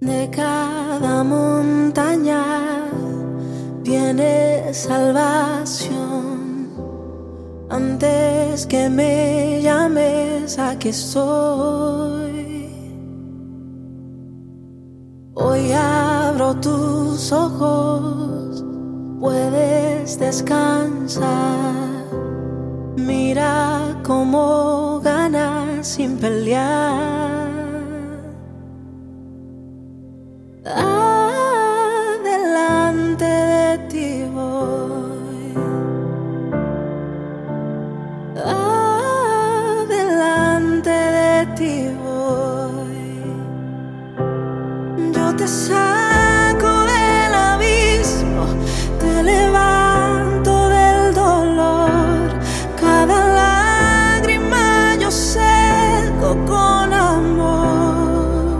De cada montaña viene salvación. Antes que me llames, aquí estoy. Hoy abro tus ojos, puedes descansar. Mira cómo ganas sin pelear. Adelante de ti voy. Yo te saco del abismo, te levanto del dolor. Cada lágrima yo seco con amor.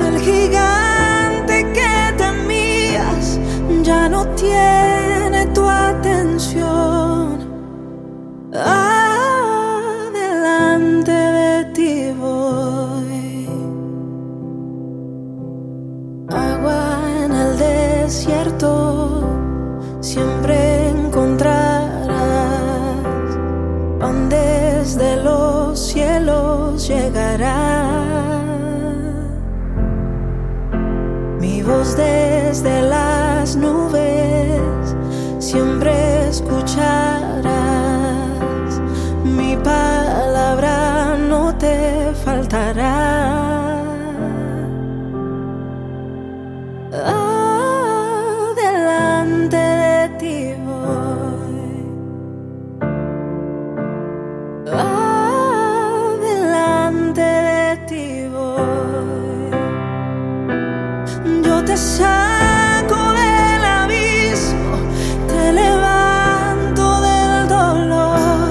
El gigante que temías ya no tiene desierto siempre encontrarás. Pan desde los cielos llegará. Mi voz desde las nubes siempre escucharás. Mi palabra no te faltará. Adelante te saco del abismo, te levanto del dolor.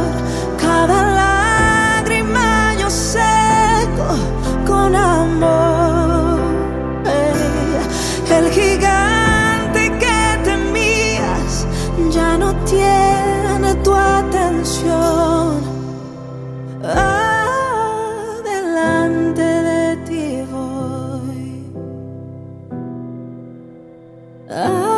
Cada lágrima yo seco con amor. El gigante que temías ya no tiene tu atención. I